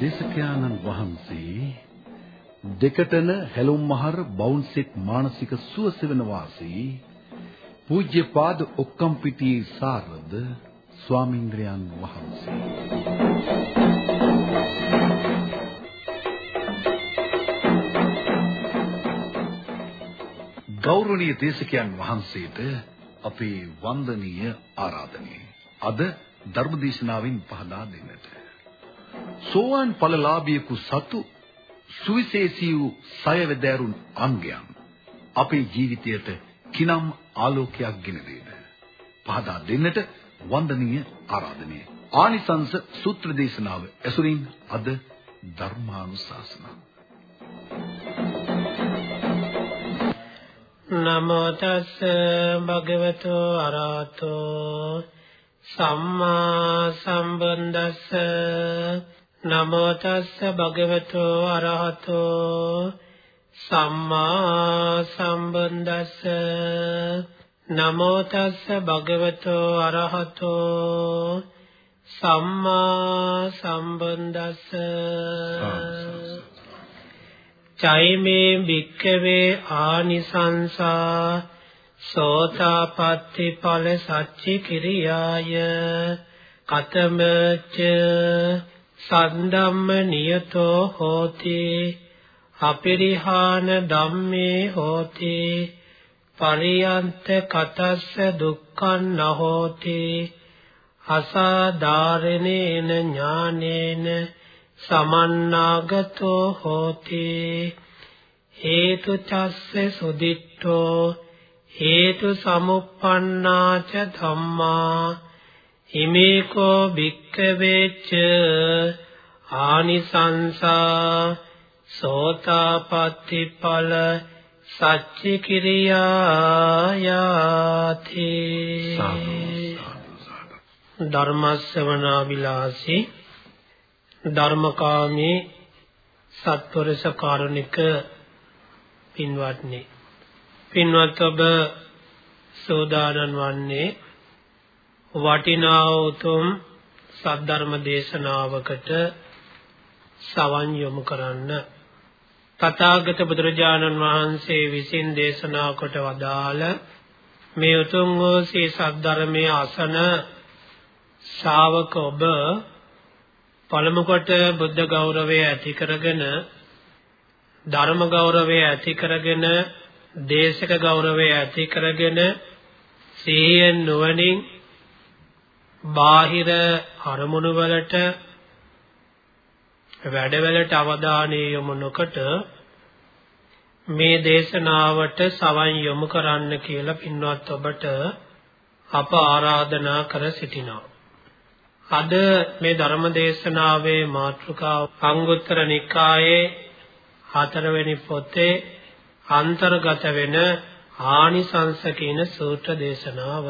දේශකයාණන් වහන්සේ දෙකටන හැලුම් මහර බවුන්සෙක් මානසික සුවසෙවන වාසී පූජ්‍යපාද ඔක්කම්පිටියේ සාරද ස්වාමීන්ද්‍රයන් වහන්සේ ගෞරවනීය දේශකයන් වහන්සේට අපේ වන්දනීය ආරාධනය. අද ධර්මදේශනාවෙන් පහදා දෙන්නට. සෝවාන් ඵලලාභියෙකු සතු සුවිශේෂී වූ සයවැදෑරුන් අංගයන් අපේ ජීවිතයට කිනම් ආලෝකයක් ගෙන දෙද. පහදා දෙන්නට වන්දනීය ආරාධනය. ආනිසංස සූත්‍ර දේශනාව ඇසුරින් අද ධර්මානුශාසනාව නමෝ තස් භගවතු අරහතෝ සම්මා සම්බුද්දස්ස නමෝ තස් භගවතු අරහතෝ සම්මා සම්බුද්දස්ස. නමෝ තස් භගවතු අරහතෝ සම්මා සම්බුද්දස්ස. චෛමේ භික්කවේ ආනිසංසා සෝතාපට්ටි ඵල සච්චි කිරියාය. කතමච සන්ධම්ම නියතෝ හෝති අපරිහාන ධම්මේ හෝති පරියන්ත කතස්ස දුක්ඛං නහෝති අසාධාරණේන ඥානේන සමන්නාගතෝ හෝති හේතු චස්ස සුදිට්ඨෝ හේතු සමුප්පන්නාච ධම්මා හිමේකෝ භික්ඛවේච ආනිසංසා සෝතාපට්ටි ඵල සච්චි කිරියායාති ධර්මස්සවනා විලාසී ධර්මකාමී සත්වරස කාරුණික පින්වත්නි. පින්වත් ඔබ සෝදානන් වන්නේ වටිනා උතුම් සද්ධර්ම දේශනාවකට සවන් යොමු කරන්න. තථාගත බුදුරජාණන් වහන්සේ විසින් දේශනා කොට වදාළ මේ උතුම් වූ සී සද්ධර්මයේ අසන ශාවක ඔබ පළමු කොට බුද්ධ ගෞරවය ඇති කරගෙන ධර්ම ගෞරවය ඇති කරගෙන දේශක ගෞරවය ඇති කරගෙන සිහියෙන් නුවණින් බාහිර අරමුණු වලට වැඩවලට අවධානය යොමු නොකොට මේ දේශනාවට සවන් යොමු කරන්න කියලා පින්වත් ඔබට අප ආරාධනා කර සිටිනවා අද මේ ධර්ම දේශනාවේ මාතෘකාව අංගුත්තර නිකායේ හතරවෙනි පොතේ අන්තර්ගත වෙන ආනිසංස කියන සූත්‍ර දේශනාව.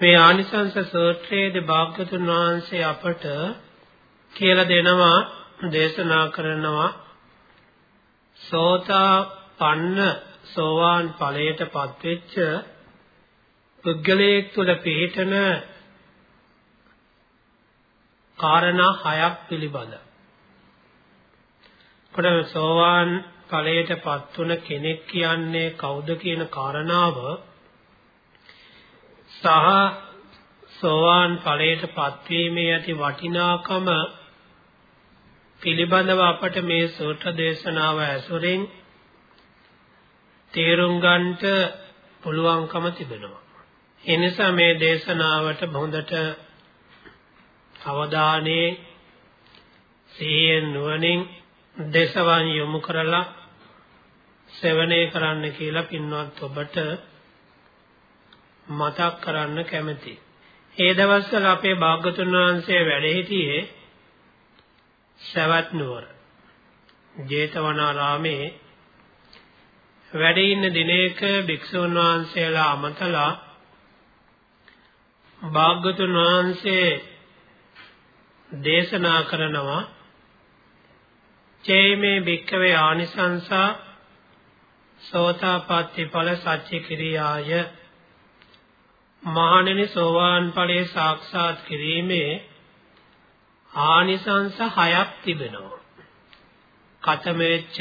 මේ ආනිසංස සූත්‍රයේදී භාග්‍යතුන් වහන්සේ අපට කියලා දෙනවා දේශනා කරනවා සෝතා පන්න සෝවාන් ඵලයට පත්වෙච්ච පුද්ගලයෙක් තුළ පිහිටන කාරණා හයක් පිළිබඳ. කොට සෝවාන් ඵලයටපත් වුණ කෙනෙක් කියන්නේ කවුද කියන කාරණාව සහ සෝවාන් ඵලයටපත් වීමේ ඇති වටිනාකම පිළිබඳව අපට මේ සූත්‍ර දේශනාව ඇසුරින් තේරුම් ගන්නට පුළුවන්කම තිබෙනවා. එනිසා මේ දේශනාවට හොඳට අවධානයේ සිහියෙන් නුවණින් දේශවන් යොමු කරලා සෙවණේ කරන්න කියලා පින්වත් ඔබට මතක් කරන්න කැමැති. ඒ දවස්වල අපේ භාග්‍යතුන් වහන්සේ වැඩ සිටියේ සවැත් නුවර ජේතවනාරාමේ වැඩ ඉන්න දිනයක භික්ෂුන් වහන්සේලා අමතලා භාග්‍යතුන් වහන්සේ දේශනා කරනවා චේමේ භික්කවේ ආනිසංසා සෝතාපට්ටි ඵල සච්චි කිරියාය මහණෙනි සෝවාන් ඵලයේ සාක්ෂාත් කිරීමේ ආනිසංස හයක් තිබෙනවා. කතමෙච්ච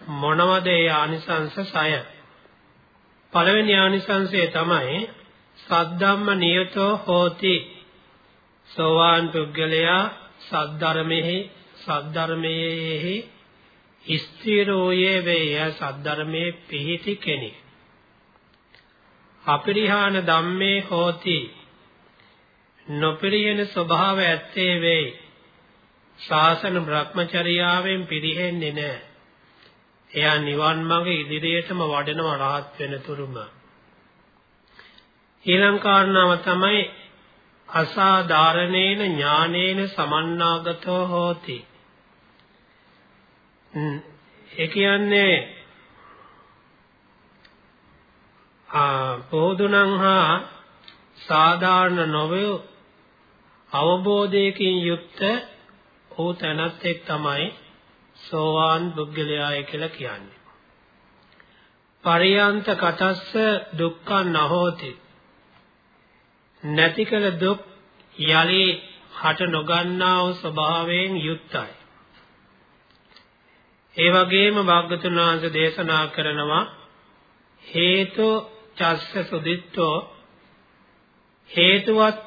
මොනවද ඒ ආනිසංස 6? පළවෙනි ආනිසංසය තමයි සද්ධම්ම නියතෝ හෝති. සෝවාන් පුද්ගලයා සද්ධර්මෙහි සද්ධර්මයේහි ස්ථිරෝයේ වේය සද්ධර්මයේ පිහිටි කෙනෙක්. අපරිහාන ධම්මේ හෝති නොපිරියෙන ස්වභාව ඇත්තේ වෙයි. ශාසන භ්‍රමචර්යාවෙන් පිරිහෙන්නේ නැහැ. එයා නිවන් මඟ ඉදිරියටම වඩනවා රහත් වෙන තුරුම. ඊළඟ කාරණාව තමයි අසාධාරණේන ඥානේන සමන්නාගතෝ හෝති. ඒ කියන්නේ ආ පොදුණං හා සාධාරණ නොවේ අවබෝධයකින් යුක්ත වූ තැනත් එක් තමයි සෝවාන් පුද්ගලයාය කියලා කියන්නේ. පරියන්ත කතස්ස දුක්ඛං නහෝති. නැති කල දුක් යලි හට නොගන්නා වූ ස්වභාවයෙන් යුක්තයි. ඒ වගේම භාග්‍යතුන් වහන්සේ දේශනා කරනවා හේතු චස්ස සුදිත්තෝ හේතුවත්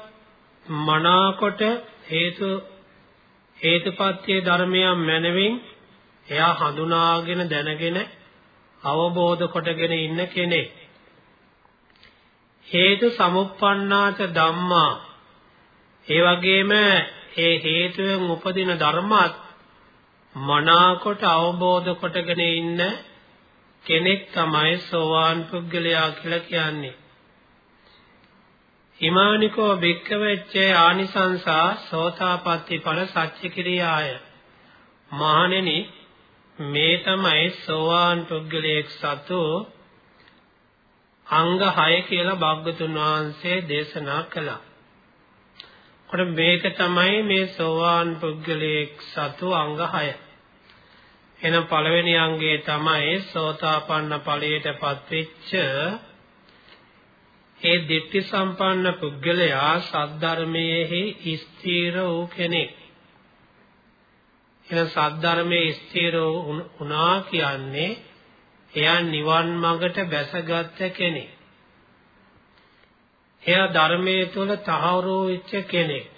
මනාකොට හේතු හේතුපත්‍ය ධර්මයන් මැනවින් එයා හඳුනාගෙන දැනගෙන අවබෝධ කොටගෙන ඉන්න කෙනෙක්. හේතු සමුප්පන්නාච ධම්මා. ඒ වගේම ඒ හේතුවෙන් උපදින ධර්මات මනාකොට අවබෝධ කොටගෙන ඉන්න කෙනෙක් තමයි සෝවාන් පුද්ගලයා කියලා කියන්නේ හිමානිකෝ භික්කවෙච්චේ ආනිසංසා සෝතාපට්ටි ඵල සච්ච කිරියාය. මහණෙනි මේ තමයි සෝවාන් පුද්ගලයෙක් සතු අංග 6 කියලා භාග්‍යතුන් වහන්සේ දේශනා කළා. කොට මේක තමයි මේ සෝවාන් පුද්ගලයෙක් සතු අංග 6. එනම් පළවෙනි අංගය තමයි සෝතාපන්න ඵලයටපත් වෙච්ච ඒ ditthi සම්පන්න පුද්ගලයා සද්ධර්මයේහි ස්ථීර වූ කෙනෙක්. එන සද්ධර්මයේ ස්ථීර වුණා කියන්නේ එයා නිවන් මඟට බැසගත් කෙනෙක්. එයා ධර්මයේ තුල තහවුරු වෙච්ච කෙනෙක්.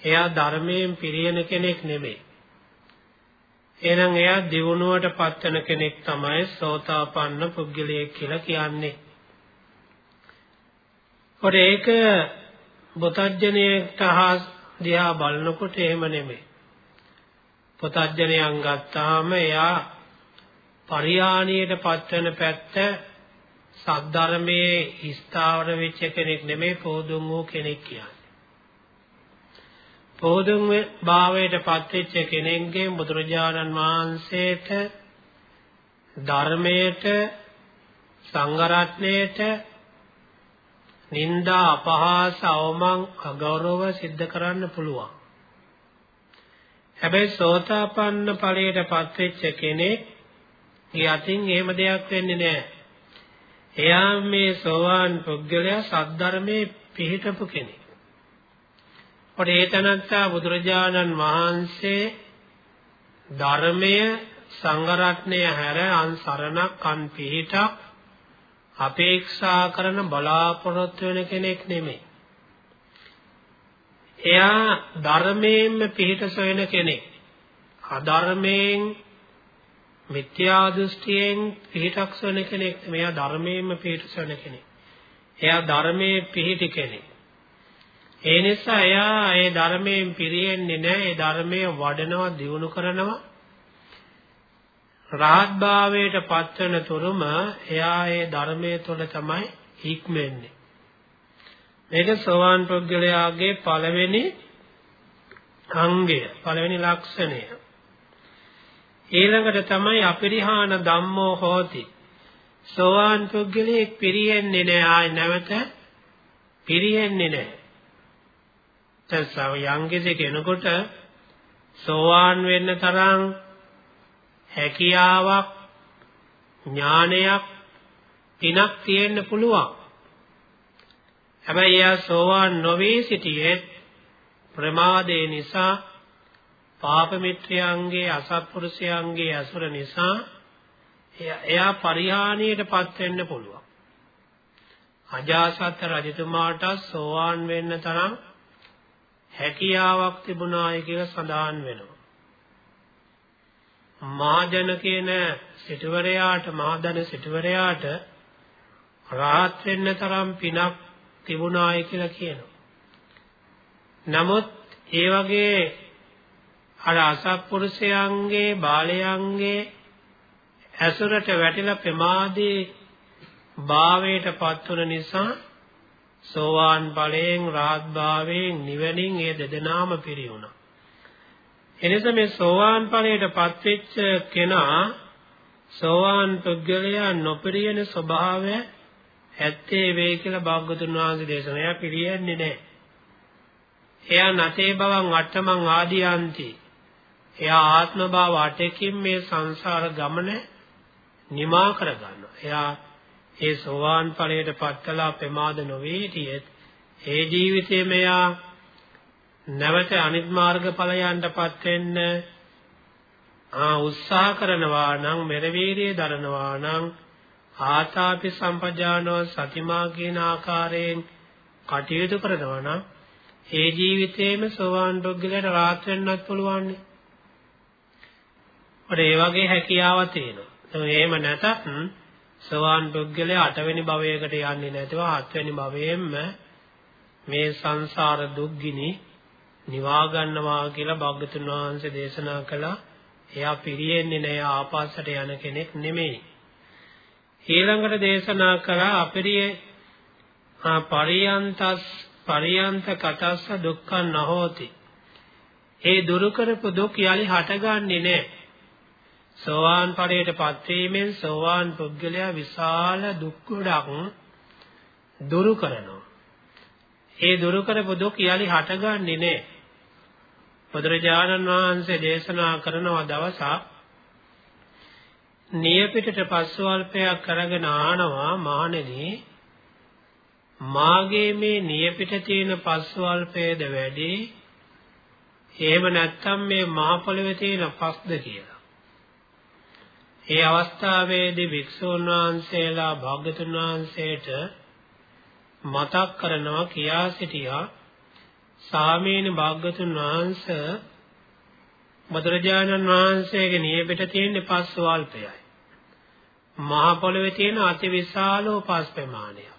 එයා ධර්මයෙන් පිරියන කෙනෙක් නෙමෙයි. එහෙනම් එයා දියුණුවට පත්වන කෙනෙක් තමයි සෝතාපන්න පුද්ගලයෙක් කියලා කියන්නේ. කොට ඒක පුතඥයට හා දිහා බලනකොට එහෙම නෙමෙයි. පුතඥයන් ගත්තාම එයා පරිහානියට පත්වන පැත්ත සද්ධර්මයේ ස්ථාවර වෙච්ච කෙනෙක් නෙමෙයි පොදුම් වූ කෙනෙක් කියන්නේ. පොදුම් භාවයට පත්වෙච්ච කෙනෙක්ගේ බුදුරජාණන් වහන්සේට ධර්මයට සංඝ රත්නයට නිന്ദා අපහාස අවමං අගෞරව සිද්ධ කරන්න පුළුවන්. හැබැයි සෝතාපන්න ඵලයට පත්වෙච්ච කෙනෙක් යතින් එහෙම දෙයක් වෙන්නේ නැහැ. එයා මේ සෝවාන් පුද්ගලයා සද්ධර්මයේ පිහිටපු කෙනෙක්. ඔතේ ඒතනත්තා බුදුරජාණන් වහන්සේ ධර්මය සංඝ රත්නය හැර අන් සරණක් අන් පිහිටක් අපේක්ෂා කරන බලාපොරොත්තු වෙන කෙනෙක් නෙමෙයි. එයා ධර්මයෙන්ම පිහිට සොයන කෙනෙක්. අධර්මයෙන් මිත්‍යා දෘෂ්ටියෙන් පිහිටක් සොයන කෙනෙක් නෙමෙයි. එයා ධර්මයෙන්ම පිහිට සොයන කෙනෙක්. එයා ධර්මයේ පිහිටි කෙනෙක්. ඒ නිසා එයා ඒ ධර්මයෙන් පිරෙන්නේ නැහැ. ඒ ධර්මයේ වඩනවා, දියුණු කරනවා. රහත් භාවයට පත්වන තුරුම එයා ඒ ධර්මයේ තුල තමයි හික්මෙන්නේ. මේක සෝවාන් පුද්ගලයාගේ පළවෙනි අංගය, පළවෙනි ලක්ෂණය. ඊළඟට තමයි අපරිහාන ධම්මෝ හෝති. සෝවාන් පුද්ගලයෙක් පිරියෙන්නේ නෑ ආයි නැවත පිරියෙන්නේ නෑ. තසව යංගෙසේ කෙනෙකුට සෝවාන් වෙන්න තරම් හැකියාවක් ඥානයක් පිනක් තියෙන්න පුළුවන්. හැබැයි එයා සෝවාන් නොවේ සිටියේ ප්‍රමාදේ නිසා පාප මිත්‍රයන්ගේ අසත්පුරුෂයන්ගේ අසුර නිසා එයා පරිහානියටපත් වෙන්න පුළුවන්. අජාසත් රජතුමාට සෝවාන් වෙන්න තරම් හැකියාවක් තිබුණායි කියලා සඳහන් වෙනවා. මහජන කියන සිටුවරයාට මහදන සිටුවරයාට රාහත් වෙන්න තරම් පිනක් තිබුණායි කියලා කියනවා. නමුත් ඒ වගේ අර අසත්පුරුෂයන්ගේ බාලයන්ගේ ඇසුරට වැටිලා ප්‍රමාදී භාවයට පත් වුන නිසා සෝවාන් ඵලයෙන් රාහත් භාවයෙන් නිවනින් ඒ දෙදෙනාම පිරියුණා. එනිසා මේ සෝවාන් ඵලයට පත්වෙච්ච කෙනා සෝවාන් පුද්ගලයා නොපිරියන ස්වභාවය ඇත්තේ වේ කියලා භාග්‍යතුන් වහන්සේ දේශනාව පිළියෙන්නේ නැහැ. එයා නතේ බවන් අට්ඨමං ආදියන්ති. එයා ආත්ම භාව අටකින් මේ සංසාර ගමන නිමා කර ගන්නවා. එයා ඒ සෝවාන් ඵලයට පත්කලා ප්‍රමාද නොවේ හිටියෙත් ඒ ජීවිතේ මෙයා නැවත අනිත් මාර්ග ඵලයන්ටපත් වෙන්න ආ උත්සාහ කරනවා නම් මෙරවීරිය දරනවා නම් ආතාපි සම්පජානෝ සතිමා කියන ආකාරයෙන් කටයුතු කරනවා නම් ඒ ජීවිතේම සෝවාන් පුද්ගලයාට රාත් වෙන්නත් පුළුවන්. ඒ වගේ හැකියාව තියෙනවා. එහෙම නැතත් සෝවාන් පුද්ගලයා අටවෙනි භවයකට යන්නේ නැතුව හත්වෙනි භවයෙන්ම මේ සංසාර දුක්ගිනි නිවා ගන්නවා කියලා භාග්‍යතුන් වහන්සේ දේශනා කළා. එයා පිරියෙන්නේ නෑ ආපස්සට යන කෙනෙක් නෙමෙයි. ඊළඟට දේශනා කළා අපරිය පරියන්තස් පරියන්ත කටස්ස දුක්ඛං නහෝති. ඒ දුරු කරපු දුක් යලි හටගන්නේ නැහැ. සෝවාන් ඵලයට පත්වීමෙන් සෝවාන් පුද්ගලයා විශාල දුක් ගොඩක් දුරු කරනවා. ඒ දුරු කරපු දුක් යලි හටගන්නේ නැහැ. බුදුරජාණන් වහන්සේ දේශනා කරනවා දවසක් නියපිටට පස්වල්පයක් කරගෙන ආනවා මානෙනි මාගේ මේ නියපිට තියෙන පස්වල්පයේද වැඩි එහෙම නැත්නම් මේ මහ පොළවේ තියෙන පස්ද කියලා. ඒ අවස්ථාවේදී වික්ෂුන් වහන්සේලා භාග්‍යතුන් වහන්සේට මතක් කරනවා කියා සිටියා සාමීන භාග්‍යතුන් වහන්සේ බුදුරජාණන් වහන්සේගේ නියපිට තියෙන පස්වල්පයයි. මහ පොළවේ තියෙන අතිවිශාලෝ පස් ප්‍රමාණයක්.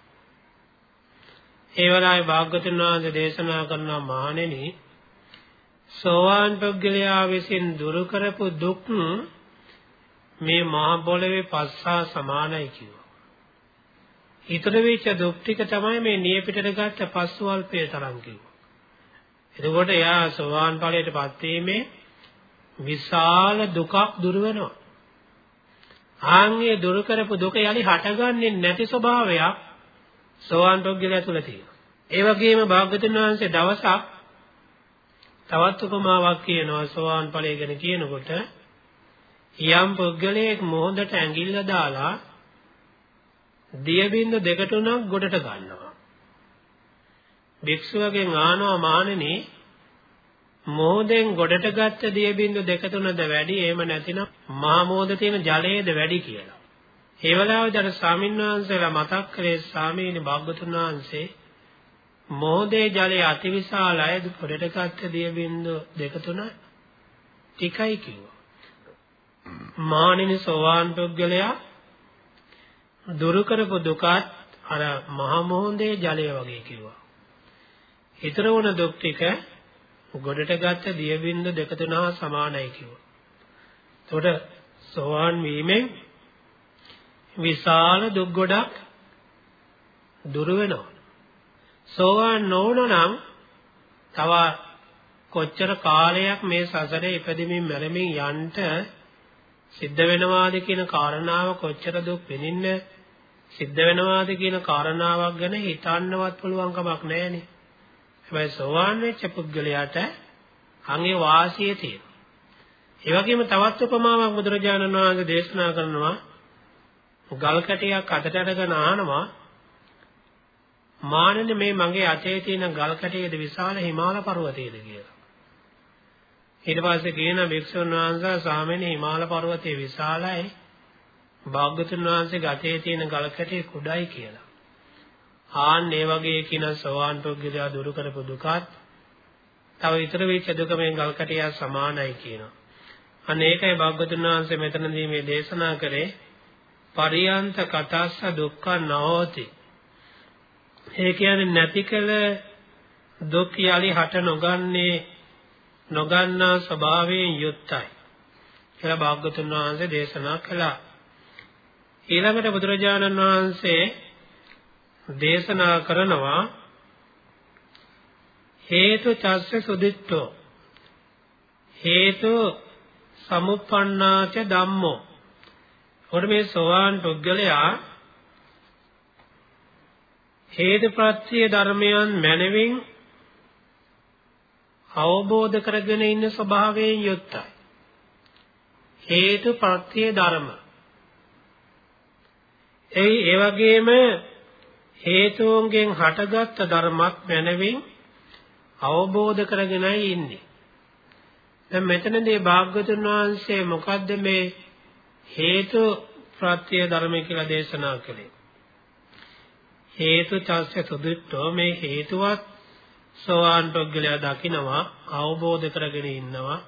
ඒ වෙලාවේ භාග්‍යතුන් වහන්සේ දේශනා කරන මහණෙනි සෝවාන් පුද්ගලයා විසින් දුරු කරපු දුක් මේ මහ පොළවේ පස්සා සමානයි කිව්වා. ඊතර වෙච්ච දුක් ටික තමයි මේ නියපිටට ගත්ත පස්වල්පය තරම් කිව්වා. එතකොට එයා සෝවාන් ඵලයටපත් වීමේ විශාල දුකක් දුර වෙනවා. ආන්ගේ දුරු කරපු දුක යලි හටගන්නේ නැති ස්වභාවයක් සෝවාන් පුද්ගලයා තුල තියෙනවා. ඒ වගේම භාග්‍යතුන් වහන්සේ දවසක් තවත් උපමාවක් කියනවා සෝවාන් ඵලය ගැන කියනකොට යම් පුද්ගලයෙක් මොහොතට ඇඟිල්ල දාලා දියබින්ද දෙක තුනක් ගොඩට ගන්නවා. භික්ෂුවගෙන් ආනවා මානෙනි මොහොතෙන් ගොඩට ගත්ත දියබින්දු දෙක තුනද වැඩි එහෙම නැතිනම් මහා මොහොත තියෙන ජලයේද වැඩි කියලා. ඒ වෙලාවේදී අර ස්වාමින්වහන්සේලා මතක් කරේ ස්වාමීනි භාග්‍යතුන් වහන්සේ මොහොතේ ජලයේ අතිවිශාලය ගොඩට ගත්ත දියබින්දු දෙක තුන ටිකයි කිව්වා. මානිනි සෝවාන් පුද්ගලයා දුරු කරපු දුකත් අර මහ මොහොතේ ජලය වගේ කිව්වා. ඊතර වුණ දුක් ටික ගොඩට ගත්ත දියබින්දු දෙක තුන හා සමානයි කිව්වා. එතකොට සෝවාන් වීමෙන් විශාල දුක් ගොඩක් දුර වෙනවා. සෝවාන් නොවුන නම් තව කොච්චර කාලයක් මේ සසරේ ඉපදෙමින් මැරෙමින් යන්න සිද්ධ වෙනවාද කියන කාරණාව කොච්චර දුක් විඳින්න සිද්ධ වෙනවාද කියන කාරණාවක් ගැන හිතන්නවත් පුළුවන් කමක් නැහැනේ. හැබැයි සෝවාන් වෙච්ච පුද්ගලයාට අංගේ වාසිය තියෙනවා. ඒ වගේම තවත් උපමාවක් බුදුරජාණන් වහන්සේ දේශනා කරනවා ගල් කැටයක් අතට අරගෙන ආනවා මානනේ මේ මගේ අතේ තියෙන ගල් කැටයේද විශාල හිමාල පර්වතයේද කියලා. ඊට පස්සේ කියන භික්ෂුන් වහන්සේ සාමෙන හිමාල පර්වතයේ විශාලයි භාග්‍යතුන් වහන්සේගේ අතේ තියෙන ගල් කැටේ කුඩායි කියලා. ආන් මේ වගේ කියන සෝවාන් පුද්ගලයා දුරු කරපු දුකත් තව ඉතර වෙච්ච දුක මේ ගල් කැටිය සමානයි කියනවා. අන්න ඒකයි භාග්‍යතුන් වහන්සේ මෙතනදී මේ දේශනා කරේ පරියන්ත කතස්ස දුක්ඛ නහෝති. ඒ කියන්නේ නැති කල දුක් යලි හට නොගන්නේ නොගන්නා ස්වභාවයෙන් යුක්තයි. කියලා භාග්‍යතුන් වහන්සේ දේශනා කළා. ඊළඟට බුදුරජාණන් වහන්සේ දේශනා කරනවා හේතු චස්ස සුදිට්ඨෝ හේතු සමුප්පන්නාච ධම්මෝ ඔර මේ සෝවාන් පුද්ගලයා හේතුප්‍රත්‍ය ධර්මයන් මැනවින් අවබෝධ කරගෙන ඉන්න ස්වභාවයෙන් යුක්තයි හේතුප්‍රත්‍ය ධර්ම ඒ ඒ වගේම හේතුන්ගෙන් හටගත් ධර්මත් මැනවින් අවබෝධ කරගෙනයි ඉන්නේ. දැන් මෙතනදී භාග්‍යතුන් වහන්සේ මොකද්ද මේ හේතු ප්‍රත්‍ය ධර්ම කියලා දේශනා කළේ? හේතු චස්ස සුදුට්ඨෝ මේ හේතුවත් සෝවාන් පුද්ගලයා දකිනවා අවබෝධ කරගෙන ඉන්නවා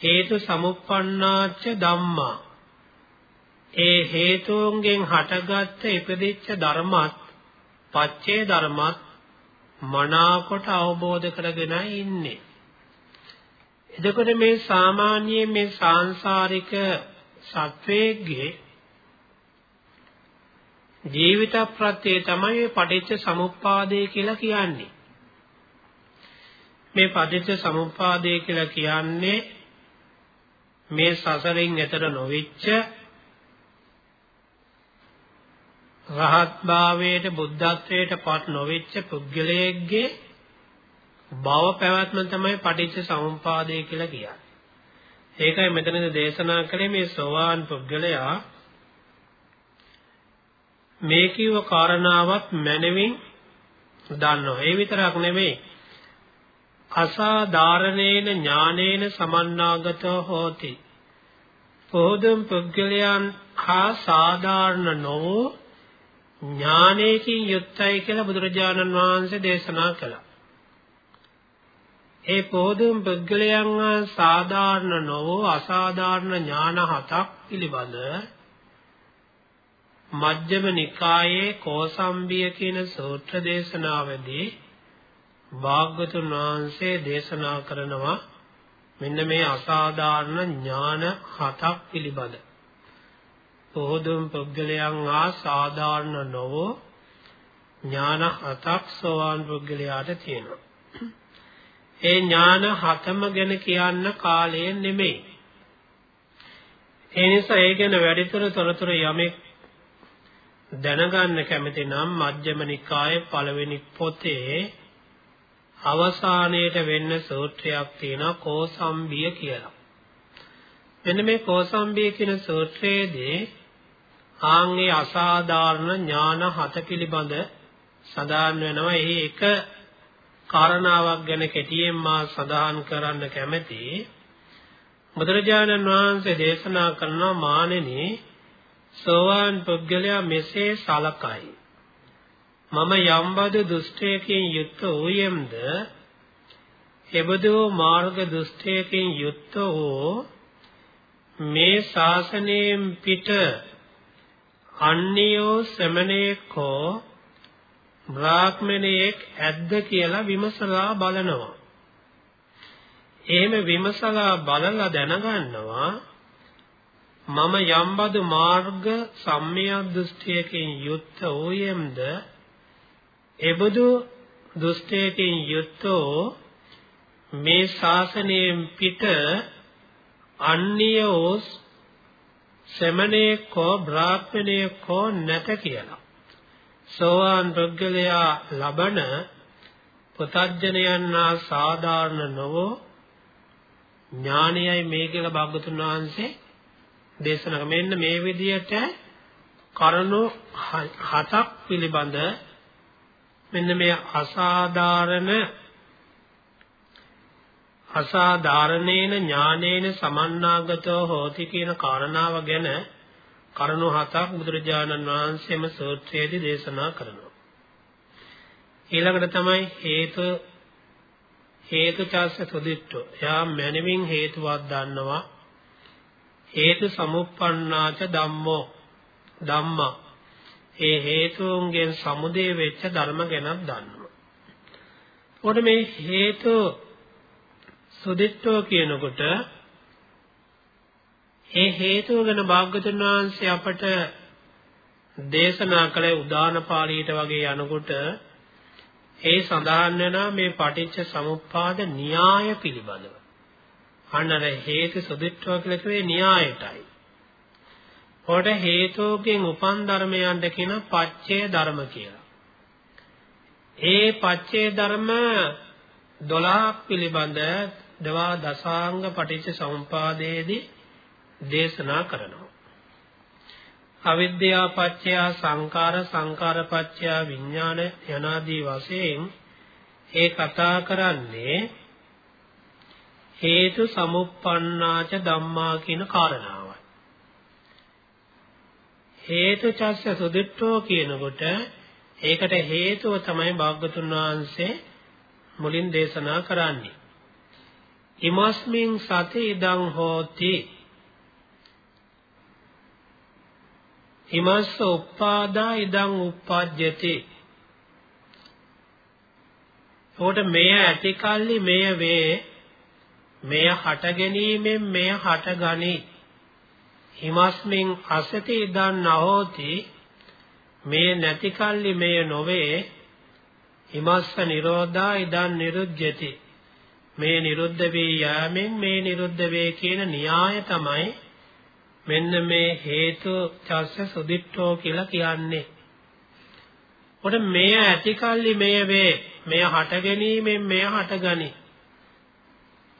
හේතු සමුප්පන්නාච්ච ධම්මා ඒ හේතුන්ගෙන් හටගත්ත ඉපදිච්ච ධර්මත් පච්චේ ධර්මත් මනාකොට අවබෝධ කරගෙන ඉන්නේ. එතකොට මේ සාමාන්‍ය මේ සාංශාරික සත්වයේගේ ජීවිත ප්‍රත්‍යය තමයි පටිච්ච සමුප්පාදය කියලා කියන්නේ. මේ පටිච්ච සමුප්පාදය කියලා කියන්නේ මේ සසරින් එතර නොවිච්ච රහත් භාවයට බුද්ධත්වයට පත් නොවෙච්ච පුද්ගලයෙක්ගේ භව පැවැත්ම තමයි පටිච්ච සමුප්පාදය කියලා කියන්නේ. ඒකයි මෙතනදී දේශනා කළේ මේ සෝවාන් පුද්ගලයා මේ කිව්ව කාරණාවත් මනමින් දන්නවා. ඒ විතරක් නෙමෙයි. අසාධාරණේන ඥානේන සමන්නාගතෝ හෝති. පොදුම් පුද්ගලයන් හා සාධාරණ නොවූ ඥානයකින් යුක්තයි කියලා බුදුරජාණන් වහන්සේ දේශනා කළා. ඒ පොදුම් පුද්ගලයන් සාධාරණ නොවූ අසාධාරණ ඥාන හතක් පිළිබඳ මජ්ක්‍ධිම නිකායේ කෝසම්බිය කියන සූත්‍ර දේශනාවේදී භාග්‍යතුන් වහන්සේ දේශනා කරනවා මෙන්න මේ අසාධාරණ ඥාන හතක් පිළිබඳ පොහොදුම් පුද්ගලයන් හා සාධාරණ නොවෝ ඥාන හතක් සෝවාන් පුද්ගලයාට තියෙනවා. ඒ ඥාන හතම ගැන කියන්න කාලය නෙමෙයි. ඒ නිසා ඒ ගැන වැඩිතර තොරතුරු යමෙක් දැනගන්න කැමති නම් මජ්ක්‍ධිම නිකායේ පළවෙනි පොතේ අවසානයේට වෙන්න සූත්‍රයක් තියෙනවා කෝසම්බිය කියලා. මෙන්න මේ කෝසම්බිය කියන සූත්‍රයේදී ආන්ගේ අසාධාරණ ඥාන හත පිළිබඳ සඳහන් වෙනවා. එහි එක කාරණාවක් ගැන කෙටියෙන් මා සඳහන් කරන්න කැමැතියි. බුදුරජාණන් වහන්සේ දේශනා කරන මානෙනි සෝවාන් පුද්ගලයා මෙසේ සලකයි. මම යම්බදු දුෂ්ටයකින් යුක්ත වූයෙම්ද එබඳු මාර්ග දුෂ්ටයකින් යුක්ත වූ මේ ශාසනයෙන් පිට අන්‍යෝ ශ්‍රමණේක් හෝ බ්‍රාහ්මණයෙක් ඇද්ද කියලා විමසලා බලනවා. එහෙම විමසලා බලලා දැනගන්නවා මම යම්බදු මාර්ග සම්මිය දෘෂ්ටියකින් යුක්ත වූයෙම්ද එබඳු දෘෂ්ටියකින් යුක්තෝ මේ ශාසනයෙන් පිට අන්‍යෝ ශ්‍රමණේකෝ බ්‍රාහ්මණේකෝ නැත කියලා. සෝවාන් පුද්ගලයා ලබන පුතඥයන්නා සාධාරණ නොවෝ ඥානයයි මේ කියලා භාගතුන් වහන්සේ දේශනා මෙන්න මේ විදිහට කරුණු හතක් පිළිබඳ මෙන්න මේ අසාධාරණ අසාධාරණේන ඥානේන සමන්නාගතෝ හෝති කියන කාරණාව ගැන කරුණු හතක් බුදුරජාණන් වහන්සේම සූත්‍රයේදී දේශනා කරනවා. ඊළඟට තමයි හේතු හේතු චස්ස සුදිට්ඨෝ. එයා මනමින් හේතුවක් දන්නවා. හේතු සමුප්පන්නාච ධම්මෝ ධම්මා. ඒ හේතුන්ගෙන් සමුදේ වෙච්ච ධර්ම ගැනත් දන්නවා. උඩ මේ හේතු සුදිට්ඨෝ කියනකොට ඒ හේතුව ගැන භාග්‍යතුන් වහන්සේ අපට දේශනා කළේ උදාන පාළියට වගේ යනකොට ඒ සඳහන් වෙනා මේ පටිච්ච සමුප්පාද න්‍යාය පිළිබඳව. අන්නර හේතු සුදිට්ඨව කියලා කිව්වේ න්‍යායටයි. හොට හේතුකින් උපන් ධර්මයන්ට කියන පච්චේ ධර්ම කියලා. ඒ පච්චේ ධර්ම 12ක් පිළිබඳ දවා දසාංග පටිච්ච සමුපාදයේදී දේශනා කරනවා. අවිද්‍යා පත්‍ය සංකාර සංකාර පත්‍ය විඥාන යනාදී වශයෙන් ඒ කතා කරන්නේ හේතු සමුප්පන්නාච ධම්මා කියන කාරණාවයි. හේතු චස්ස සුදිට්ඨෝ කියනකොට ඒකට හේතුව තමයි භාග්‍යතුන් වහන්සේ මුලින් දේශනා කරන්නේ. ඉමස්මින් සති ඉදං හෝති. හිමස්ස උප්පාදා ඉදං උප්පජ්ජති. එතකොට මෙය ඇති කල්ලි මෙය වේ. මෙය හට ගැනීමෙන් මෙය හට ගනි. හිමස්මින් අසති ඉදං නහෝති මේ නැති කල්ලි මෙය නොවේ හිමස්ස නිරෝධා ඉදං නිරුද්ධති මේ නිරුද්ධ වී යාමෙන් මේ නිරුද්ධ වේ කියන න්‍යාය තමයි මෙන්න මේ හේතු චස්ස සුදිට්ඨෝ කියලා කියන්නේ. කොට මෙය ඇතිකල්ලි මෙය වේ. මෙය හට ගැනීමෙන් මෙය හටගනි.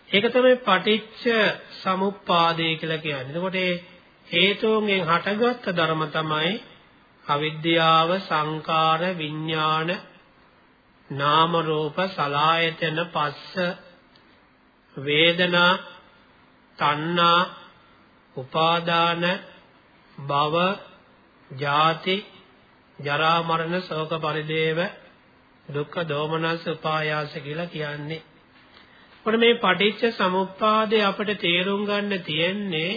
ඒක තමයි පටිච්ච සමුප්පාදේ කියලා කියන්නේ. එතකොට හේතුන්ගෙන් හටගත්ත ධර්ම තමයි අවිද්‍යාව, සංකාර, විඥාන, නාම රූප, සලායතන, පස්ස, වේදනා, තණ්හා උපාදාන භව ජාති ජරා මරණ ශෝක පරිදේව දුක්ඛ දෝමනස් උපායාස කියලා කියන්නේ. මොන මේ පටිච්ච සමුප්පාදේ අපිට තේරුම් ගන්න තියෙන්නේ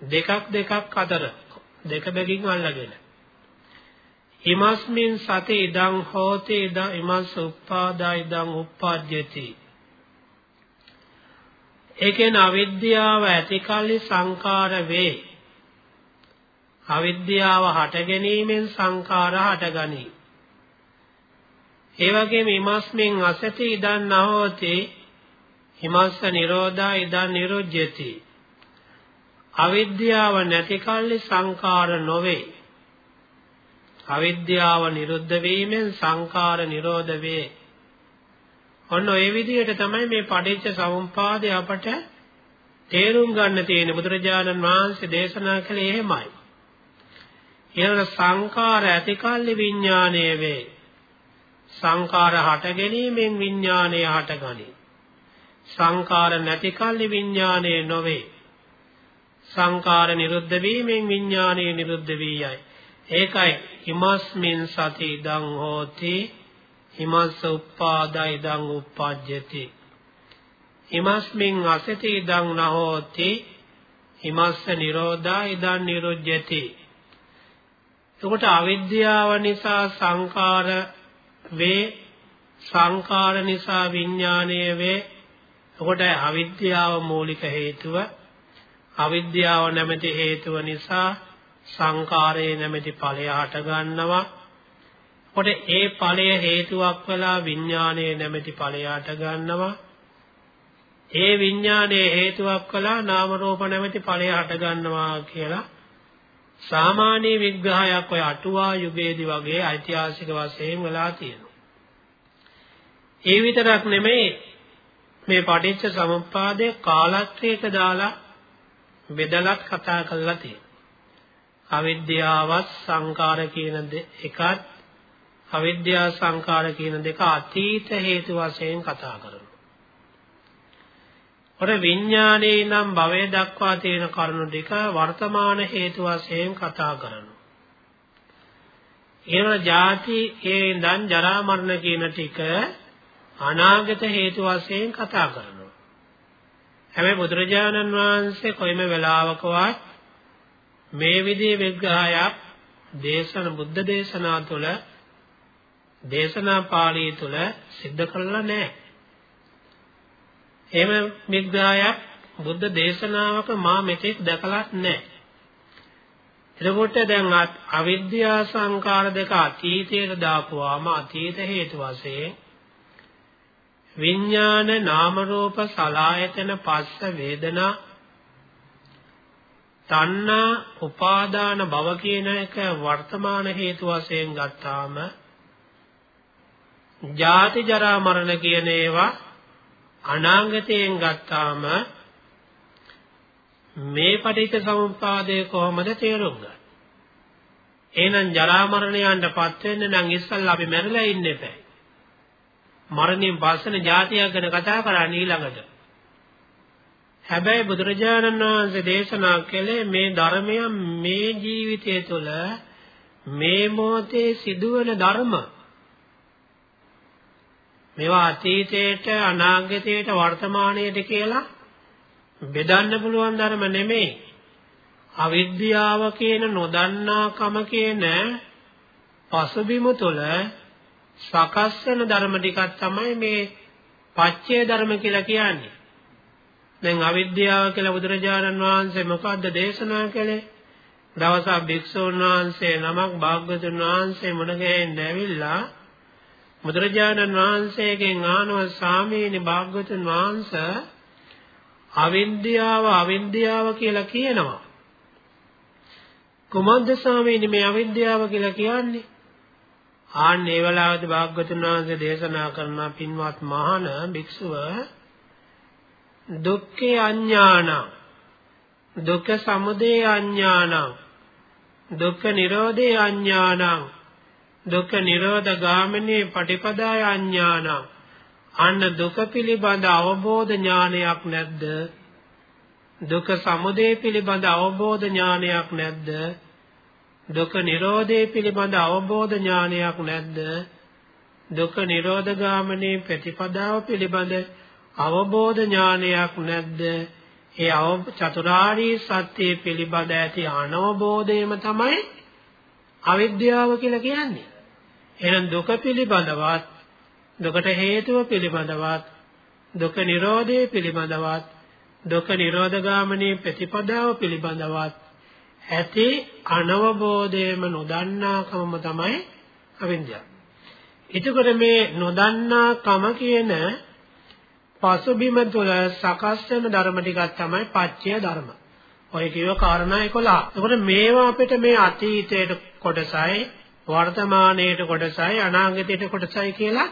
දෙකක් දෙකක් අතර දෙක බැගින් අල්ලගෙන. හිමස්මින් සති ඉදං හෝති ඉදං ඉමස් උප්පාදා ඉදං උප්පජ්ජති ඒ කියන්නේ අවිද්‍යාව ඇතිකල්ලි සංකාර වේ. අවිද්‍යාව හට ගැනීමෙන් සංකාර හටගනී. ඒ වගේම ඉමස්මින් අසති ඉදන් නහෝති හිමස්ස නිරෝධා ඉදන් නිරුජ්‍යති. අවිද්‍යාව නැතිකල්ලි සංකාර නොවේ. අවිද්‍යාව නිරුද්ධ වීමෙන් සංකාර නිරෝධ වේ. ඔන්න ඔය විදිහට තමයි මේ පටිච්ච සමුප්පාදය අපට තේරුම් ගන්න තියෙන බුදුරජාණන් වහන්සේ දේශනා කළේ එහෙමයි. ඊළඟ සංකාර ඇතිකල්ලි විඥාණය වේ. සංකාර හට ගැනීමෙන් විඥාණය හටගනී. සංකාර නැතිකල්ලි විඥාණය නොවේ. සංකාර නිරුද්ධ වීමෙන් විඥාණය නිරුද්ධ වී යයි. ඒකයි හිමස්මින් සති ඉදං හෝති හිමස්ස උප්පාදා ඉදං උප්පජ්ජති. හිමස්මින් අසති ඉදං නහෝති හිමස්ස නිරෝධා ඉදං නිරුජ්ජති. එතකොට අවිද්‍යාව නිසා සංකාර වේ සංකාර නිසා විඥාණය වේ. එතකොට අවිද්‍යාව මූලික හේතුව අවිද්‍යාව නැමැති හේතුව නිසා සංකාරයේ නැමැති ඵලය හට ගන්නවා කොට ඒ ඵලය හේතුවක් වෙලා විඥානයේ නැමැති ඵලයට ගන්නවා. ඒ විඥානයේ හේතුවක් කළා නාම රූප නැමැති ඵලය හට ගන්නවා කියලා සාමාන්‍ය විග්‍රහයක් ඔය අටුවා යුගයේදී වගේ ඓතිහාසික වශයෙන් වෙලා තියෙනවා. ඒ විතරක් නෙමෙයි මේ පටිච්ච සමුප්පාදයේ කාලත්‍රයක දාලා බෙදලත් කතා කරලා තියෙනවා. අවිද්‍යාවත් සංකාර කියන එකත් අවිද්‍යා සංකාර කියන දෙක අතීත හේතු වශයෙන් කතා කරනවා. ඔර විඥානයේ නම් භවය දක්වා තියෙන කරුණු ටික වර්තමාන හේතු වශයෙන් කතා කරනවා. ඊළඟ ಜಾති ඒ ඉඳන් ජරා මරණ කියන ටික අනාගත හේතු වශයෙන් කතා කරනවා. හැබැයි බුදුරජාණන් වහන්සේ කොයිම වෙලාවකවත් මේ විදිහේ විග්‍රහයක් දේශන බුද්ධ දේශනා තුළ දේශනා පාළිය තුළ සිද්ධ කළා නැහැ. එහෙම විග්‍රහයක් බුද්ධ දේශනාවක මා මෙතෙක් දැකලත් නැහැ. එතකොට දැන් අවිද්‍යා සංකාර දෙක අතීතයට දාපුවාම අතීත හේතු වශයෙන් විඥාන නාම රූප සලායතන පස්ස වේදනා තණ්හා උපාදාන භව කියන එක වර්තමාන හේතු වශයෙන් ගත්තාම ජාති ජරා මරණ කියන ඒවා අනාගතයෙන් ගත්තාම මේ පටිච්ච සමුප්පාදය කොහොමද තේරුම් ගන්න? එහෙනම් ජරා මරණයන්ටපත් වෙන්න නම් ඉස්සල්ලා අපි මැරලා ඉන්න එපා. මරණයෙන් පස්සේන જાතියක් ගැන කතා කරන්නේ ඊළඟට. හැබැයි බුදුරජාණන් වහන්සේ දේශනා කළේ මේ ධර්මය මේ ජීවිතය තුළ මේ මොහොතේ සිදුවන ධර්ම. මේවා අතීතයට අනාගතයට වර්තමානයට කියලා බෙදන්න පුළුවන් ධර්ම නෙමෙයි. අවිද්‍යාව කියන නොදන්නාකම කියන පසුබිම තුළ සකස් වෙන ධර්ම ටිකක් තමයි මේ පච්චේ ධර්ම කියලා කියන්නේ. දැන් අවිද්‍යාව කියලා බුදුරජාණන් වහන්සේ මොකද්ද දේශනා කළේ? දවසක් භික්ෂුන් වහන්සේ නමක් භාග්‍යවතුන් වහන්සේ මුණ ගැහෙන්න ඇවිල්ලා බුදුරජාණන් වහන්සේගෙන් ආනව ස්වාමීනි භාග්‍යවතුන් වහන්සේ අවිද්‍යාව අවිද්‍යාව කියලා කියනවා. කුමද්ද ස්වාමීනි මේ අවිද්‍යාව කියලා කියන්නේ? ආන්නේ වෙලාවදී භාග්‍යවතුන් වහන්සේ දේශනා කරන පින්වත් මහාන භික්ෂුව දුක්ඛේ අඥානං දුක්ඛ සමුදය අඥානං දුක්ඛ නිරෝධේ අඥානං දුක්ඛ නිරෝධ ගාමිනී පටිපදාය අඥානං. අන්න දුක පිළිබඳ අවබෝධ ඥානයක් නැද්ද? දුක සමුදය පිළිබඳ අවබෝධ ඥානයක් නැද්ද? දුක නිරෝධය පිළිබඳ අවබෝධ ඥානයක් නැද්ද දුක නිරෝධ ගාමිනී ප්‍රතිපදාව පිළිබඳ අවබෝධ ඥානයක් නැද්ද? ඒ චතුරාර්ය සත්‍ය පිළිබඳ ඇති අනවබෝධයම තමයි අවිද්‍යාව කියලා කියන්නේ. එහෙනම් දුක පිළිබඳවත් දුකට හේතුව පිළිබඳවත් දුක නිරෝධය පිළිබඳවත් දුක නිරෝධගාමිනී ප්‍රතිපදාව පිළිබඳවත් ඇති අනවබෝධයම නොදන්නාකම තමයි අවිද්‍යාව. එතකොට මේ නොදන්නාකම කියන පසුබිම තුළ සකස් වෙන ධර්ම ටිකක් තමයි පච්චය ධර්ම. ඔය කියව කාරණා 11. එතකොට මේවා අපිට මේ අතීතයේ කොටසයි වර්තමානයේ කොටසයි අනාගතයේ කොටසයි කියලා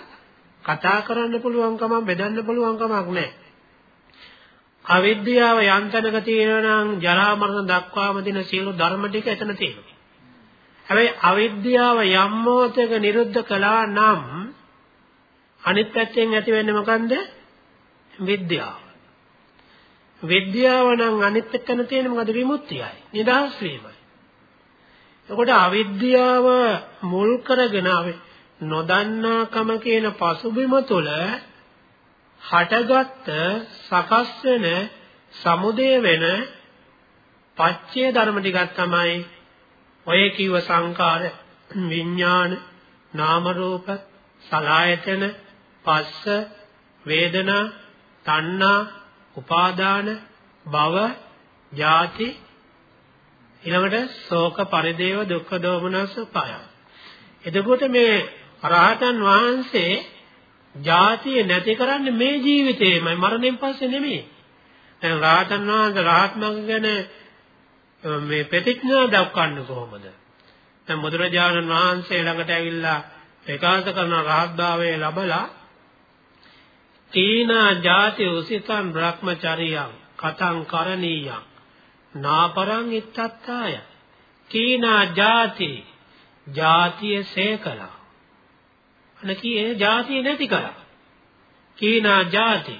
කතා කරන්න පුළුවන් කමක් බෙදන්න පුළුවන් කමක් නැහැ. අවිද්‍යාව යන්තනක තියෙනවා නම් ජරා මරණ දක්වාම දින සියලු ධර්ම ටික එතන තියෙනවා. හැබැයි අවිද්‍යාව යම් මොහතක නිරුද්ධ කළා නම් අනිත් පැත්තෙන් ඇති වෙන්නේ මොකන්ද? විද්‍යාව. විද්‍යාව නම් අනිත් පැත්තන තියෙන මොකද විමුක්තියයි. නිදහස් වීමයි. එතකොට අවිද්‍යාව මුල් කරගෙන නොදන්නාකම කියන පසුබිම තුළ හටගත්ත සකස් වෙන සමුදේ වෙන පච්චේ ධර්ම ටිකක් තමයි ඔය කිව්ව සංකාර විඥාන නාම රූප සලආයතන පස්ස වේදනා තණ්හා, උපාදාන, භව, ජාති ඊළඟට ශෝක පරිදේව දුක්ඛ දෝමනස උපාය. එතකොට මේ රහතන් වහන්සේ ජාතිය නැති කරන්නේ මේ ජීවිතේමයි මරණයෙන් පස්සේ නෙමෙයි. දැන් රහතන් වහන්සේ රහත් මඟ ගැන මේ ප්‍රතිඥා දක්වන්නේ කොහොමද? දැන් බුදුරජාණන් වහන්සේ ළඟට ඇවිල්ලා ප්‍රකාශ කරන රහත් භාවය ලැබලා තීනා ජාති උසිතං බ්‍රහ්මචරියං කතං කරණීයං නාපරං ඉත්තත්තාය කීනා ජාති ජාතිය සේකලා අන කී ජාතිය නැති කළා. කීනා ජාති.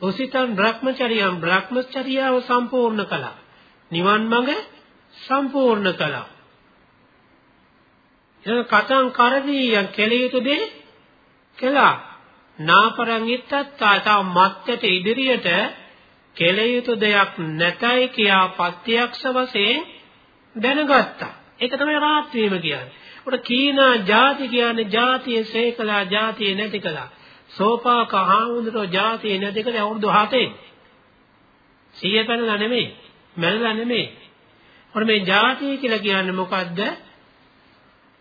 උසිතං බ්‍රහ්මචරියම් බ්‍රහ්මචර්යාව සම්පූර්ණ කළා. නිවන් මඟ සම්පූර්ණ කළා. එන කතං කරණීයන් කෙලිය යුතු දේ කළා. නාපරං ඉත්තත්තා තා මත්තට ඉදිරියට කෙලිය යුතු දෙයක් නැතයි කියා පත්‍යක්ෂ වශයෙන් දැනගත්තා. ඒක තමයි රාහත් වීම කියන්නේ. උඩ කීනා ಜಾති කියන්නේ ಜಾතිය සේකලා ಜಾතිය නැති කළා. සෝපාක හාමුදුරෝ ಜಾතිය නැති කළේ අවුරුදු 7ේ. සීය පැනලා නෙමෙයි, මැරලා නෙමෙයි. මොන මේ ಜಾතිය කියලා කියන්නේ මොකද්ද?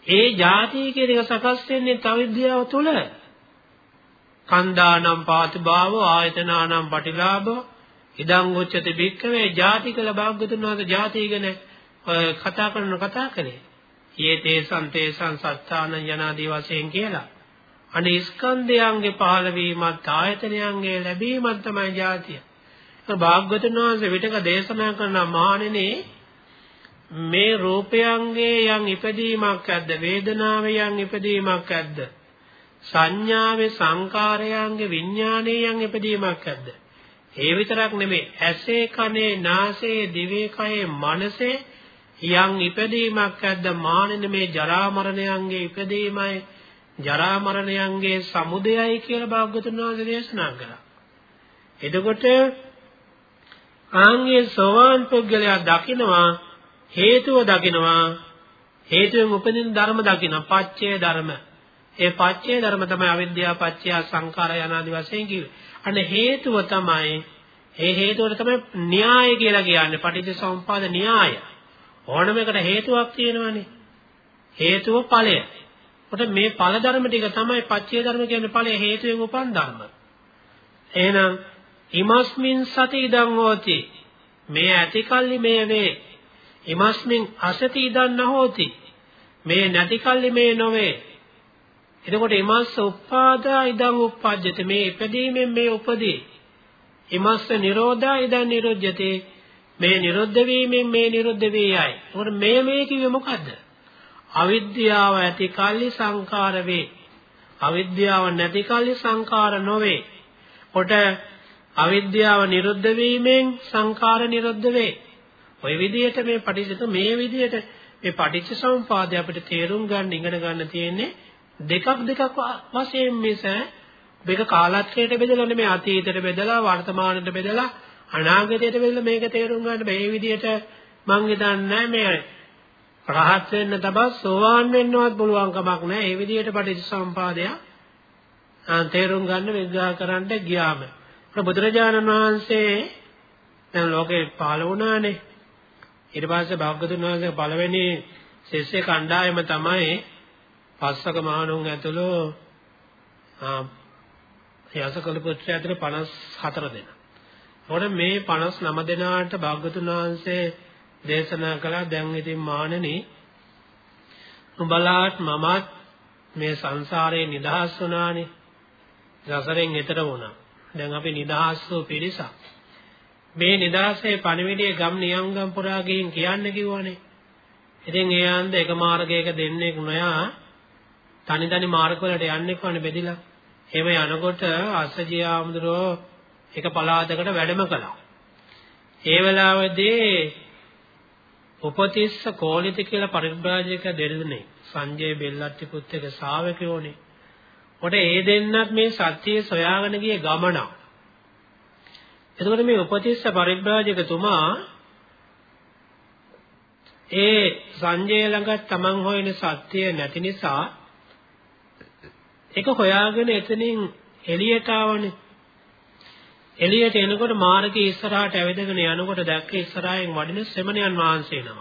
ඒ ಜಾතිය කියන එක සකස් වෙන්නේ තවිද්‍යාව තුළ. කන්දානම් පාතිභාව ආයතනානම් පටිලාභ ඉදං උච්චති භික්ඛවේ ජාතිකල භාග්‍යතුන් වහන්සේ ජාතිය ගැන කතා කරන කතා කලේ යේ තේසං තේසං සත්තාන යනාදී වශයෙන් කියලා. අනේ ස්කන්ධයන්ගේ පහළවීමත් ආයතනයන්ගේ ලැබීමත් තමයි ජාතිය. භාග්‍යවතුන් වහන්සේ විතක දේශනා කරන මහණෙනි මේ රූපයන්ගේ යම් ඉපදීමක් ඇද්ද වේදනාවේ යම් ඉපදීමක් ඇද්ද සංඥාවේ සංකාරයන්ගේ විඥානයේ යම් ඉපදීමක් ඇද්ද ඒ විතරක් නෙමෙයි ඇසේ කනේ නාසයේ දිවේ කයේ මනසේ යම් ඉපදීමක් ඇද්ද මානෙන මේ ජරා මරණයන්ගේ ඉපදීමයි ජරා මරණයන්ගේ සමුදයයි කියලා භාග්‍යතුන් වහන්සේ දේශනා කළා. එතකොට ආන්ගේ සෝවාන් පුද්ගලයා දකිනවා හේතුව දකිනවා හේතුවෙන් උපදින ධර්ම දකිනවා පච්චේ ධර්ම. ඒ පච්චේ ධර්ම තමයි අවිද්‍යාව පච්චය සංඛාර යනාදි වශයෙන් කිව්වේ. අන්න හේතුව තමයි ඒ හේතුවට තමයි න්‍යාය කියලා කියන්නේ පටිච්චසමුප්පාද න්‍යාය. ඕනම එකට හේතුවක් තියෙනවානේ. හේතුව ඵලය. කොට මේ ඵල ධර්ම ටික තමයි පච්චේ ධර්ම කියන්නේ ඵලය හේතුවෙන් උපන් ධර්ම. එහෙනම් ඉමස්මින් සති ඉදං හෝති. මේ ඇතිකල්ලි මේ වේ. ඉමස්මින් අසති ඉදං නහෝති. මේ නැතිකල්ලි මේ නොවේ. එතකොට ඉමස්ස උප්පාදා ඉදං උප්පජ්ජති මේ ඉපදීමෙන් මේ උපදී. ඉමස්ස නිරෝධා ඉදං නිරුද්ධති මේ නිරුද්ධ වීමෙන් මේ නිරුද්ධ වී යයි. ඒකට මේ මේ කිව්වේ මොකද්ද? අවිද්‍යාව ඇති කල්ලි සංකාර වේ. අවිද්‍යාව නැති කල්ලි සංකාර නොවේ. කොට අවිද්‍යාව නිරුද්ධ වීමෙන් සංකාර නිරුද්ධ වේ. ওই විදිහට මේ පටිච්ච මේ විදිහට මේ පටිච්ච සමුපාදය අපිට තේරුම් ගන්න ඉගෙන ගන්න තියෙන්නේ දෙකක් දෙකක් වශයෙන් මිස මේක කාලත්‍රයට බෙදලා නෙමෙයි අතීතයට බෙදලා වර්තමානයට බෙදලා අනාගතයට වෙල මේක තේරුම් ගන්න මේ විදිහට මං හිතන්නේ මේ රහත් වෙන්න තබා සෝවාන් වෙන්නවත් පුළුවන් කමක් නැහැ. මේ විදිහට පටිච්චසමුපාදය තේරුම් ගන්න විග්‍රහ කරන්න ගියාම බුදුරජාණන් වහන්සේ දැන් ලෝකේ පහළ වුණානේ. ඊට පස්සේ භාග්‍යතුන් වහන්සේ පළවෙනි ශිෂ්‍ය කණ්ඩායම තමයි පස්සක මහණුන් ඇතුළු යසකල පුත්‍රය ඇතුළු 54 දෙනා. එතකොට මේ 59 දෙනාට භාග්‍යතුන් වහන්සේ දේශනා කළා දැන් ඉතින් මානනි උඹලාත් මමත් මේ සංසාරේ නිදහස් වුණානේ. රසරෙන් එතර වුණා. දැන් අපි නිදහස් වූ පිරිසක්. මේ නිදහසේ පණිවිඩය ගම් නියංගම් පුරා ගිහින් කියන්න කිව්වනේ. ඉතින් ඒ ආන්ද එක මාර්ගයක දෙන්නේ නොයා තනි තනි මාර්ග වලට යන්න එපානේ බෙදිලා. එහෙම යනකොට අස්සජී ආමුදුරෝ එක පළාතකට වැඩම කළා. ඒ වෙලාවේදී උපතිස්ස කෝලිත කියලා පරිබ්‍රාජක දෙන්නේ සංජය බෙල්ලට්ටි පුත් එක ශාවකයෝනේ. කොට ඒ දෙන්නත් මේ සත්‍යය සොයාගෙන ගිය ගමන. එතකොට මේ උපතිස්ස පරිබ්‍රාජකතුමා ඒ සංජය ළඟ තමන් හොයන සත්‍යය නැති නිසා ඒක හොයාගෙන එතනින් එළියට ආවනේ. එළියට එනකොට මාර්ගයේ ඉස්සරහට ඇවිදගෙන යනකොට දැක්ක ඉස්සරහින් වඩින සෙමණයන් වහන්සේ නම.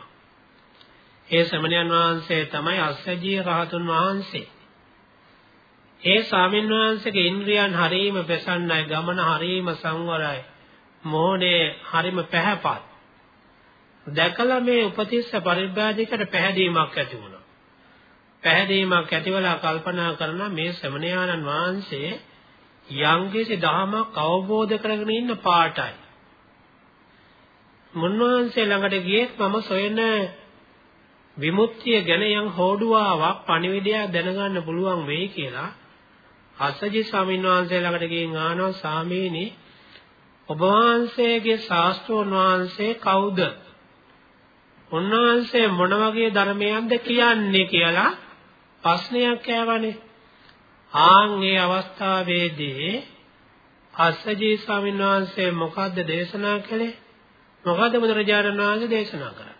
ඒ සෙමණයන් වහන්සේ තමයි අස්සජී රහතුන් වහන්සේ. ඒ ස්වාමීන් වහන්සේගේ ඉන්ද්‍රියන් හරීම ප්‍රසන්නයි, ගමන හරීම සංවරයි, මෝහනේ හරීම පැහැපත්. දැකලා මේ උපතිස්ස පරිබ්‍රාජිකට පැහැදීමක් ඇති වුණා. පැහැදීමක් ඇතිවලා කල්පනා කරන මේ ශ්‍රමණයාණන් වහන්සේ යම්කිසි ධර්මයක් අවබෝධ කරගෙන ඉන්න පාටයි. මුන්වහන්සේ ළඟට ගියේ මම සොයන විමුක්තිය ගැන යම් හෝඩුවාවක් පණිවිඩයක් දැනගන්න පුළුවන් වෙයි කියලා අසජි ස්වාමීන් වහන්සේ ළඟට ගිහින් ආනවා සාමීනි ඔබ වහන්සේගේ ශාස්ත්‍රෝන් වහන්සේ කවුද? උන්වහන්සේ මොන වගේ ධර්මයක්ද කියන්නේ කියලා ප්‍රශ්නයක් ඇවනේ. ආන් මේ අවස්ථාවේදී අස්සජී ස්වාමීන් වහන්සේ මොකද්ද දේශනා කළේ? මොකද්ද බුදුරජාණන් වහන්සේ දේශනා කරන්නේ?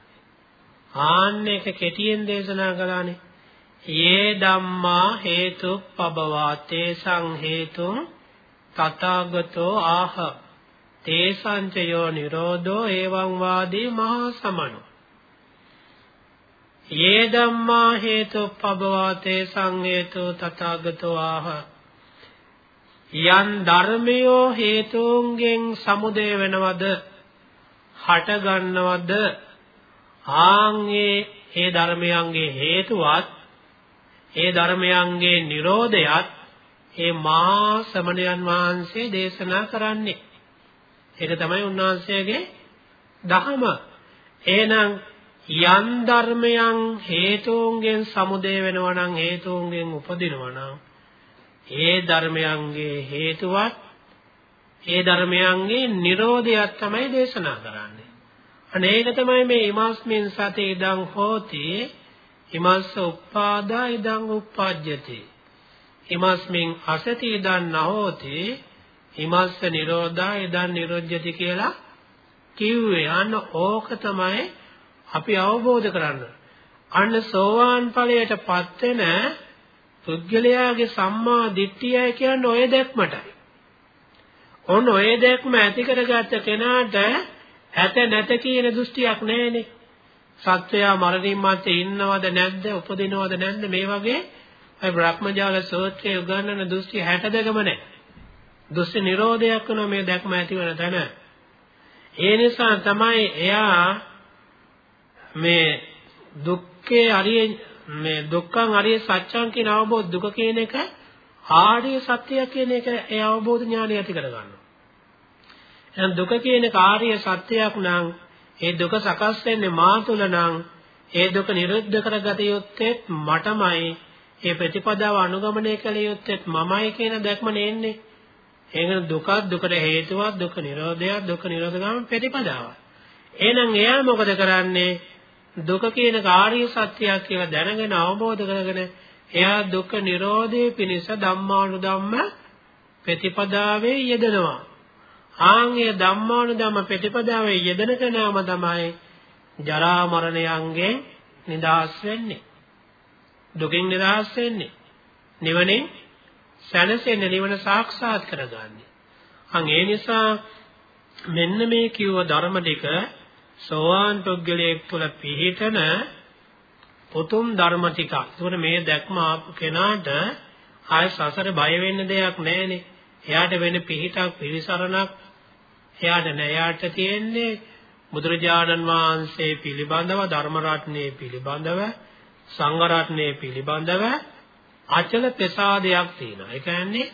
ආන්න එක කෙටියෙන් දේශනා කළානේ. යේ ධම්මා හේතු පබවා තේසං හේතුං තථාගතෝ ආහ තේසංචයෝ නිරෝධෝ එවං වාදී මහා සමනෝ යේ ධම්මා හේතුප්පබවා තේසං හේතු තථාගතෝ ආහ. යන් ධර්මයෝ හේතුන්ගෙන් සමුදය වෙනවද? හට ගන්නවද? ආන්ගේ ඒ ධර්මයන්ගේ හේතුවත් ඒ ධර්මයන්ගේ Nirodhayat ඒ මහා සමණයන් වහන්සේ දේශනා කරන්නේ. ඒක තමයි උන්වහන්සේගේ දහම. එහෙනම් යම් ධර්මයන් හේතුන්ගෙන් සමුදය වෙනවා නම් හේතුන්ගෙන් උපදිනවා නම් ඒ ධර්මයන්ගේ හේතුවත් ඒ ධර්මයන්ගේ Nirodhayak තමයි දේශනා කරන්නේ. අනේක තමයි මේ ඉමස්මින් සතේ ඉදං හෝති ඉමස්ස උප්පාදා ඉදං උප්පජ්ජති. ඉමස්මින් අසති ඉදං නහෝති ඉමස්ස නිරෝධා ඉදං නිරොජ්ජති කියලා කිව්වේ. අන්න ඕක තමයි අපි අවබෝධ කරන්න. අන්න සෝවාන් ඵලයටපත් වෙන පුද්ගලයාගේ සම්මා දිට්ඨියයි කියන්නේ ඔය දැක්මටයි. ඔන්න ඔය දැක්ම ඇති කරගත්ත කෙනාට ඇත නැත කියන දෘෂ්ටියක් නැහැනේ. සත්‍යය මරණින් මත්තේ ඉන්නවද නැද්ද උපදිනවද නැද්ද මේ වගේ අය බ්‍රහ්මජාල සූත්‍රයේ උගන්වන දෘෂ්ටි 62ම නැහැ. දෘෂ්ටි නිරෝධයක් වෙන මේ දැක්ම ඇති වෙන තැන. ඒ නිසා තමයි එයා මේ දුක්ඛේ අරිය මේ දුක්ඛං අරිය සත්‍යං කියන අවබෝධ දුක කියන එක ආර්ය සත්‍ය කියන එක ඒ අවබෝධ ඥානය ඇති කර ගන්නවා. එහෙනම් දුක කියන කාර්ය සත්‍යයක් නම් ඒ දුක සකස් වෙන්නේ මා තුල නම් ඒ දුක නිරුද්ධ කරගත යුත්තේ මටමයි ඒ ප්‍රතිපදාව අනුගමනය කළ යුත්තේ මමයි කියන දැක්ම නෙන්නේ. එහෙනම් දුක දුකට හේතුවක් දුක නිරෝධයක් දුක නිරෝධගම ප්‍රතිපදාවක්. එහෙනම් එයා මොකද කරන්නේ? දුක කියන කාර්ය සත්‍යයක් කියලා දැනගෙන අවබෝධ කරගෙන එයා දුක නිරෝධයේ පිණිස ධම්මානුධම්ම ප්‍රතිපදාවේ යෙදෙනවා. ආන්ගේ ධම්මානුධම්ම ප්‍රතිපදාවේ යෙදෙන කෙනාම තමයි ජරා මරණයන්ගෙන් නිදහස් වෙන්නේ. දුකින් නිදහස් වෙන්නේ. නිවනින් සැනසෙන්නේ නිවන සාක්ෂාත් කරගන්නේ. අන් ඒ නිසා මෙන්න මේ කිව්ව ධර්ම ටික සෝවාන් පුද්ගලයෙක් තුළ පිහිටන උතුම් ධර්ම ටිකක්. ඒකට මේ දැක්ම ආපු කෙනාට ආය සසර බය වෙන්න දෙයක් නැහැනේ. එයාට වෙන පිහිටක් පිළිසරණක් එයාට නෑ. එයාට තියෙන්නේ බුදුරජාණන් වහන්සේ පිළිබඳව ධර්ම රත්නයේ පිළිබඳව සංඝ රත්නයේ පිළිබඳව අචල ප්‍රසාදයක් තියෙනවා. ඒ කියන්නේ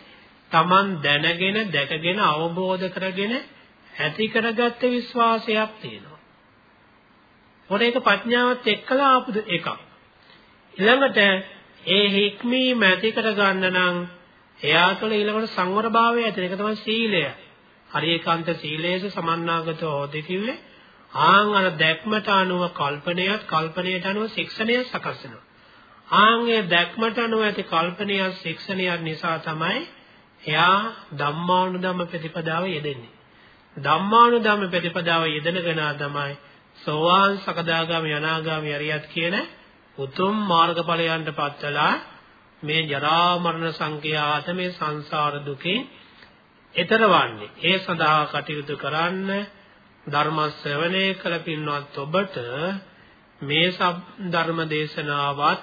Taman දැනගෙන දැකගෙන අවබෝධ කරගෙන ඇති කරගත්ත විශ්වාසයක් තියෙනවා. මොකද ඒක ප්‍රඥාවත් එක්කලා ආපු එකක්. ඊළඟට ඒ හික්මීම ඇති කර ගන්න නම් එයා තුළ ඊළඟට සංවර භාවය ඇති ඒක තමයි සීලය. හරියකාන්ත සීලයේස සමන්නාගතෝ හොදි කිව්වේ ආන් අර දැක්මට අනුව කල්පනයත් කල්පනයට අනුව ශික්ෂණය සකස් වෙනවා. ආන්ගේ දැක්මට අනුව ඇති කල්පනයත් ශික්ෂණයත් නිසා තමයි එයා ධම්මානුධම්ම ප්‍රතිපදාව යෙදෙන්නේ. ධම්මානුධම්ම ප්‍රතිපදාව යෙදෙන කෙනා තමයි සෝවාන් සකදාගාමි අනාගාමි අරියත් කියන උතුම් මාර්ගඵලයන්ට පත්වලා මේ ජරා මරණ සංඛ්‍යාත මේ සංසාර දුකෙන් එතරවන්නේ. ඒ සඳහා කටයුතු කරන්න ධර්ම ශ්‍රවණය කළ පින්වත් ඔබට මේ සබ් ධර්ම දේශනාවත්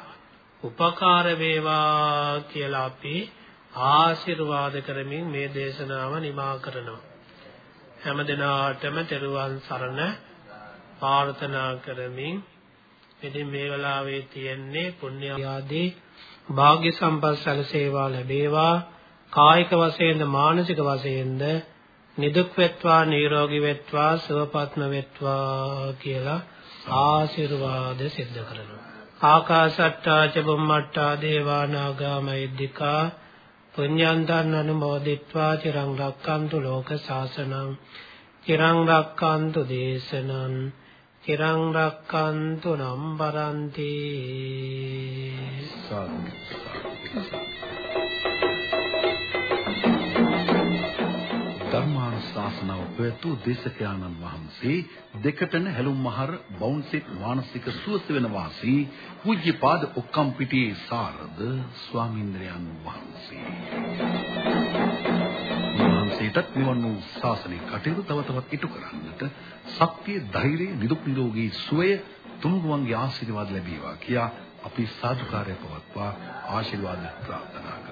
උපකාර වේවා කියලා අපි ආශිර්වාද කරමින් මේ දේශනාව නිමා කරනවා. හැම දිනාටම තෙරුවන් සරණ ප්‍රාර්ථනා කරමින් ඉතින් මේ වෙලාවේ තියෙන්නේ පුණ්‍ය ආදී වාග්ය සම්පස්සල සේවා ලැබේවා කායික වශයෙන්ද මානසික වශයෙන්ද නිදුක් වෙත්වා නිරෝගී වෙත්වා සුවපත්ම වෙත්වා කියලා ආශිර්වාද සිද්ධ කරනවා. ආකාශට්ටා ච බුම්මට්ටා දේවා නාග මහිද්దికා පුඤ්ඤන්තං අනුමෝදිත්වා චිරං රක්칸තු ලෝක සාසනං චිරං රක්칸තු දේශනං චිරං රක්칸තු නම් පරන්ති ධර්මානුශාසනාව පැවැතු දේශකයාණන් වහන්සේ දෙකටන හැලුම් මහර බවුන්සිට මානසික සුවසෙවන වාසී පූජ්‍යපාද ඔක්කම්පිටියේ සාරද ස්වාමීන්ද්‍රයන් වහන්සේ. වහන්සේටත් නිවන් වූ ශාසනික කටයුතු තව තවත් ඉටු කරන්නට ශක්තිය, ධෛර්යය, නිදුක් නිරෝගී සුවය තුනුරුවන්ගේ ආශිර්වාද ලැබේවා කියා අපි සාදුකාරය පවත්වා ආශිර්වාද ප්‍රාර්ථනා